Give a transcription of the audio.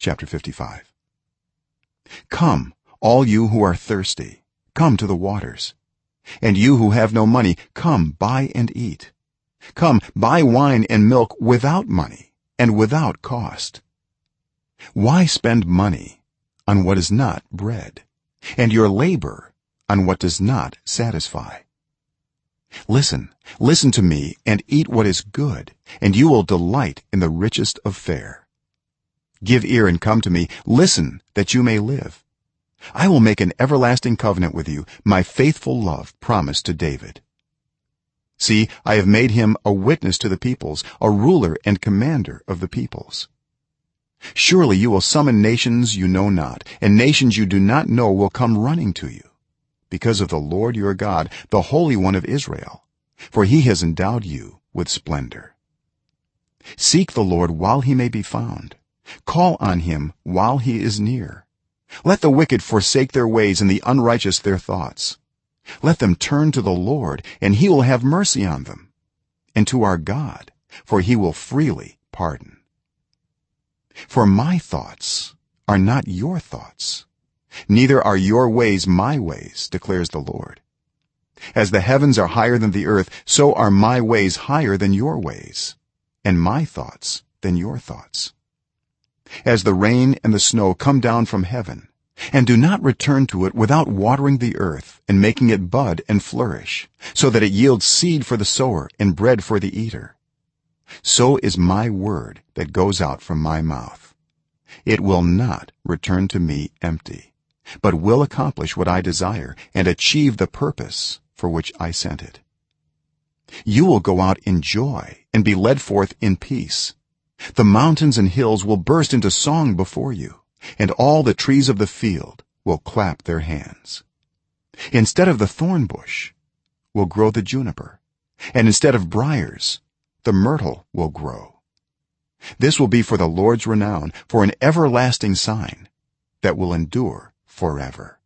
chapter 55 come all you who are thirsty come to the waters. And you who have no money come buy and eat. Come buy wine and milk without money and without cost. Why spend money on what is not bread and your labor on what does not satisfy? Listen listen to me and eat what is good and you will delight in the richest of fare give ear and come to me. Listen that you may live. I will make an everlasting covenant with you my faithful love promised to david. See i have made him a witness to the peoples a ruler and commander of the peoples. Surely you will summon nations you know not and nations you do not know will come running to you. Because of the lord your god the holy one of israel for he has endowed you with splendor. Seek the lord while he may be found call on him while he is near. Let the wicked forsake their ways and the unrighteous their thoughts. Let them turn to the lord and he will have mercy on them. And to our god for he will freely pardon. For my thoughts are not your thoughts. Neither are your ways my ways declares the lord. As the heavens are higher than the earth so are my ways higher than your ways and my thoughts than your thoughts as the rain and the snow come down from heaven and do not return to it without watering the earth and making it bud and flourish so that it yields seed for the sower and bread for the eater. So is my word that goes out from my mouth. It will not return to me empty but will accomplish what i desire and achieve the purpose for which i sent it. You will go out in joy and be led forth in peace the mountains and hills will burst into song before you and all the trees of the field will clap their hands. Instead of the thorn bush will grow the juniper and instead of briars the myrtle will grow. This will be for the lord's renown for an everlasting sign that will endure forever